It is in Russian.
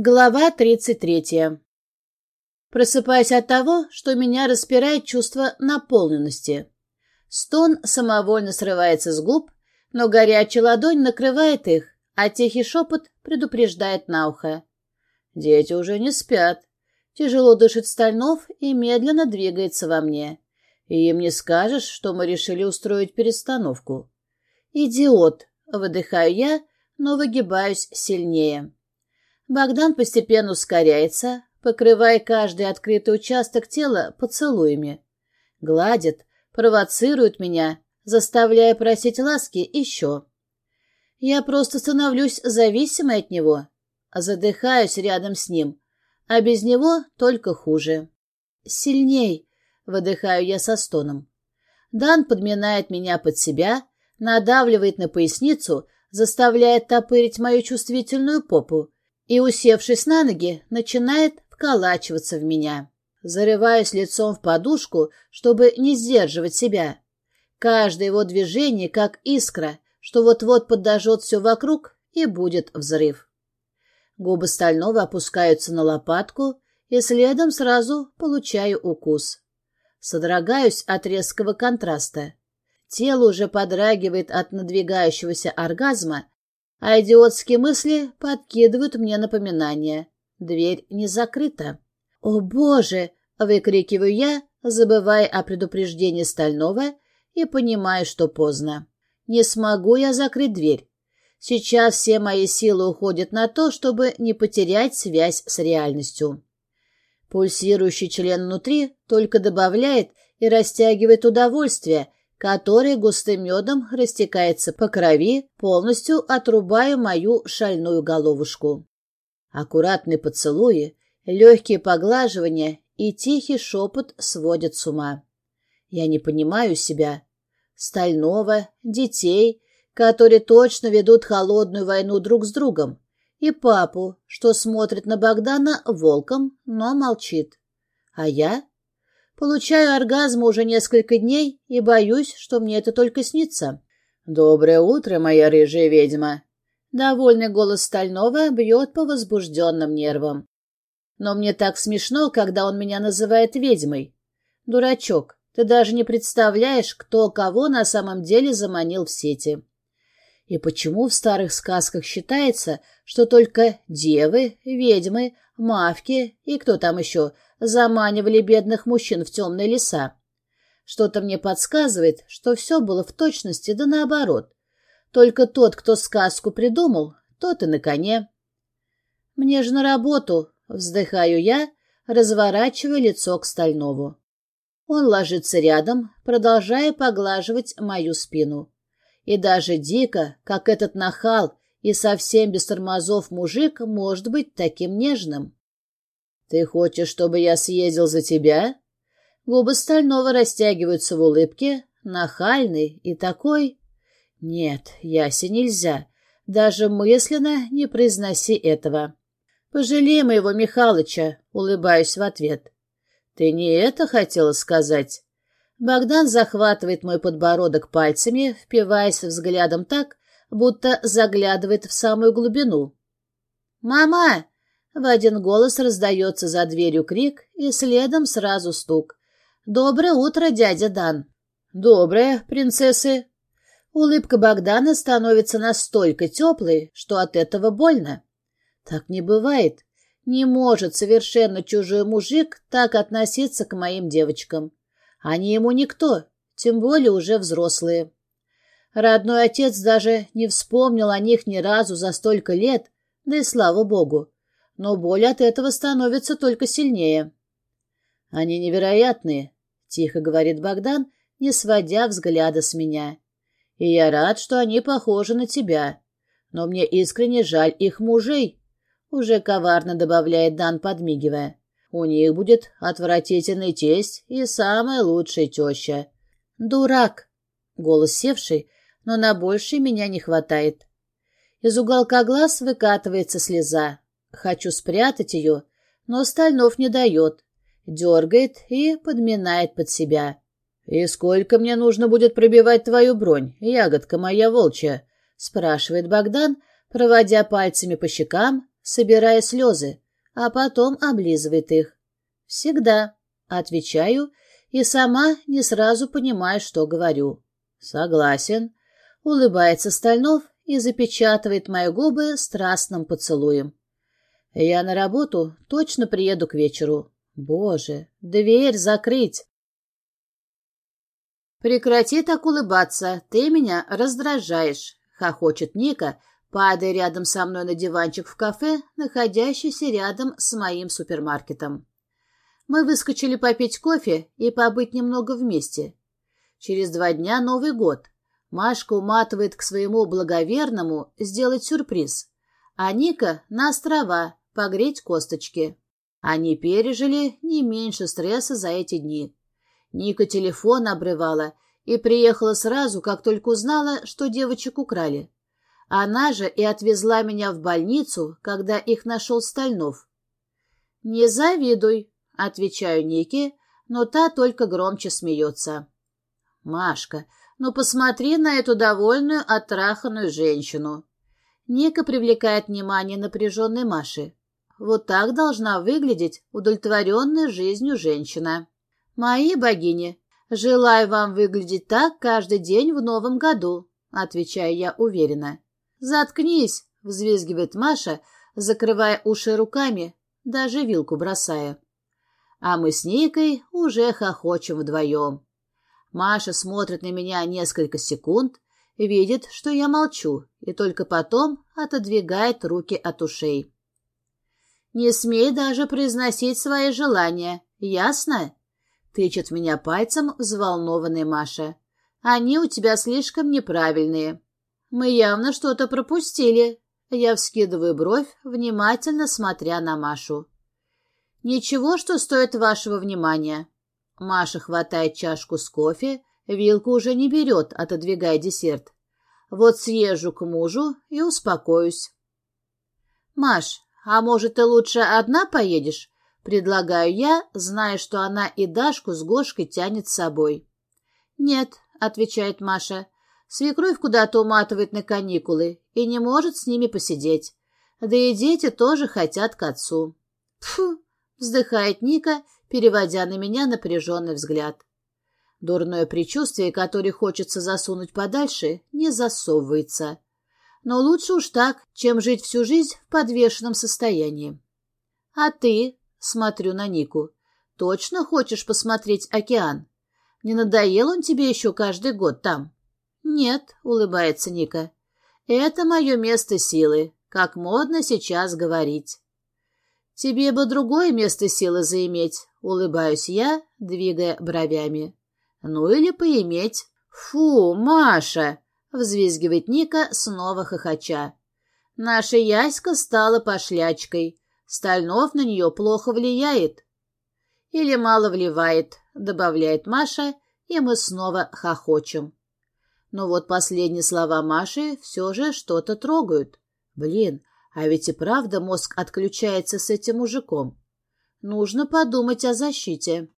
Глава 33. Просыпаюсь от того, что меня распирает чувство наполненности. Стон самовольно срывается с губ, но горячая ладонь накрывает их, а тихий шепот предупреждает на ухо. Дети уже не спят. Тяжело дышит Стальнов и медленно двигается во мне. И им не скажешь, что мы решили устроить перестановку. «Идиот!» — выдыхаю я, но выгибаюсь сильнее. Богдан постепенно ускоряется, покрывая каждый открытый участок тела поцелуями. Гладит, провоцирует меня, заставляя просить ласки еще. Я просто становлюсь зависимой от него, задыхаюсь рядом с ним, а без него только хуже. «Сильней!» — выдыхаю я со стоном. Дан подминает меня под себя, надавливает на поясницу, заставляет топырить мою чувствительную попу, и, усевшись на ноги, начинает вколачиваться в меня. Зарываюсь лицом в подушку, чтобы не сдерживать себя. Каждое его движение как искра, что вот-вот подожжет все вокруг, и будет взрыв. Губы Стального опускаются на лопатку, и следом сразу получаю укус. Содрогаюсь от резкого контраста. Тело уже подрагивает от надвигающегося оргазма, а идиотские мысли подкидывают мне напоминание. Дверь не закрыта. «О, Боже!» — выкрикиваю я, забывая о предупреждении Стального и понимая, что поздно. Не смогу я закрыть дверь. Сейчас все мои силы уходят на то, чтобы не потерять связь с реальностью. Пульсирующий член внутри только добавляет и растягивает удовольствие, который густым медом растекается по крови, полностью отрубая мою шальную головушку. Аккуратные поцелуи, легкие поглаживания и тихий шепот сводят с ума. Я не понимаю себя. Стального, детей, которые точно ведут холодную войну друг с другом, и папу, что смотрит на Богдана волком, но молчит. А я? Получаю оргазм уже несколько дней и боюсь, что мне это только снится. «Доброе утро, моя рыжая ведьма!» Довольный голос Стального бьет по возбужденным нервам. Но мне так смешно, когда он меня называет ведьмой. Дурачок, ты даже не представляешь, кто кого на самом деле заманил в сети. И почему в старых сказках считается, что только девы, ведьмы, мавки и кто там еще – заманивали бедных мужчин в темные леса. Что-то мне подсказывает, что все было в точности да наоборот. Только тот, кто сказку придумал, тот и на коне. «Мне же на работу», — вздыхаю я, разворачивая лицо к Стальнову. Он ложится рядом, продолжая поглаживать мою спину. И даже дико, как этот нахал и совсем без тормозов мужик может быть таким нежным. «Ты хочешь, чтобы я съездил за тебя?» Губы Стального растягиваются в улыбке, нахальный и такой. «Нет, Ясе нельзя. Даже мысленно не произноси этого. Пожалей моего Михалыча», — улыбаюсь в ответ. «Ты не это хотела сказать?» Богдан захватывает мой подбородок пальцами, впиваясь взглядом так, будто заглядывает в самую глубину. «Мама!» В один голос раздается за дверью крик, и следом сразу стук. «Доброе утро, дядя Дан!» «Доброе, принцессы!» Улыбка Богдана становится настолько теплой, что от этого больно. Так не бывает. Не может совершенно чужой мужик так относиться к моим девочкам. Они ему никто, тем более уже взрослые. Родной отец даже не вспомнил о них ни разу за столько лет, да и слава богу но боль от этого становится только сильнее. «Они невероятные», — тихо говорит Богдан, не сводя взгляда с меня. «И я рад, что они похожи на тебя. Но мне искренне жаль их мужей», — уже коварно добавляет Дан, подмигивая. «У них будет отвратительный тесть и самая лучшая теща». «Дурак!» — голос севший, но на больше меня не хватает. Из уголка глаз выкатывается слеза. Хочу спрятать ее, но Стальнов не дает. Дергает и подминает под себя. «И сколько мне нужно будет пробивать твою бронь, ягодка моя волчья?» — спрашивает Богдан, проводя пальцами по щекам, собирая слезы, а потом облизывает их. «Всегда», — отвечаю, и сама не сразу понимаю, что говорю. «Согласен», — улыбается Стальнов и запечатывает мои губы страстным поцелуем. «Я на работу точно приеду к вечеру. Боже, дверь закрыть!» «Прекрати так улыбаться, ты меня раздражаешь», — хохочет Ника, падая рядом со мной на диванчик в кафе, находящийся рядом с моим супермаркетом. Мы выскочили попить кофе и побыть немного вместе. Через два дня Новый год. Машка уматывает к своему благоверному сделать сюрприз, а Ника на острова погреть косточки. Они пережили не меньше стресса за эти дни. Ника телефон обрывала и приехала сразу, как только узнала, что девочек украли. Она же и отвезла меня в больницу, когда их нашел Стальнов. «Не завидуй», — отвечаю Нике, но та только громче смеется. «Машка, ну посмотри на эту довольную, оттраханную женщину». Ника привлекает внимание напряженной Маши. Вот так должна выглядеть удовлетворенная жизнью женщина. «Мои богини, желаю вам выглядеть так каждый день в новом году», — отвечаю я уверенно. «Заткнись!» — взвизгивает Маша, закрывая уши руками, даже вилку бросая. А мы с Никой уже хохочем вдвоем. Маша смотрит на меня несколько секунд, видит, что я молчу, и только потом отодвигает руки от ушей. «Не смей даже произносить свои желания, ясно?» Тычет меня пальцем взволнованная Маша. «Они у тебя слишком неправильные. Мы явно что-то пропустили». Я вскидываю бровь, внимательно смотря на Машу. «Ничего, что стоит вашего внимания». Маша хватает чашку с кофе, вилку уже не берет, отодвигая десерт. «Вот съезжу к мужу и успокоюсь». «Маш, а может, ты лучше одна поедешь?» Предлагаю я, зная, что она и Дашку с Гошкой тянет с собой. «Нет», — отвечает Маша, — «свекровь куда-то уматывает на каникулы и не может с ними посидеть. Да и дети тоже хотят к отцу». «Фу!» — вздыхает Ника, переводя на меня напряженный взгляд. Дурное предчувствие, которое хочется засунуть подальше, не засовывается. Но лучше уж так, чем жить всю жизнь в подвешенном состоянии. «А ты?» Смотрю на Нику. Точно хочешь посмотреть океан? Не надоел он тебе еще каждый год там? Нет, улыбается Ника. Это мое место силы, как модно сейчас говорить. Тебе бы другое место силы заиметь, улыбаюсь я, двигая бровями. Ну или поиметь. Фу, Маша, взвизгивает Ника, снова хохоча. Наша Яська стала пошлячкой. Стальнов на нее плохо влияет. Или мало вливает, добавляет Маша, и мы снова хохочем. Но вот последние слова Маши все же что-то трогают. Блин, а ведь и правда мозг отключается с этим мужиком. Нужно подумать о защите.